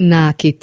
Nakit.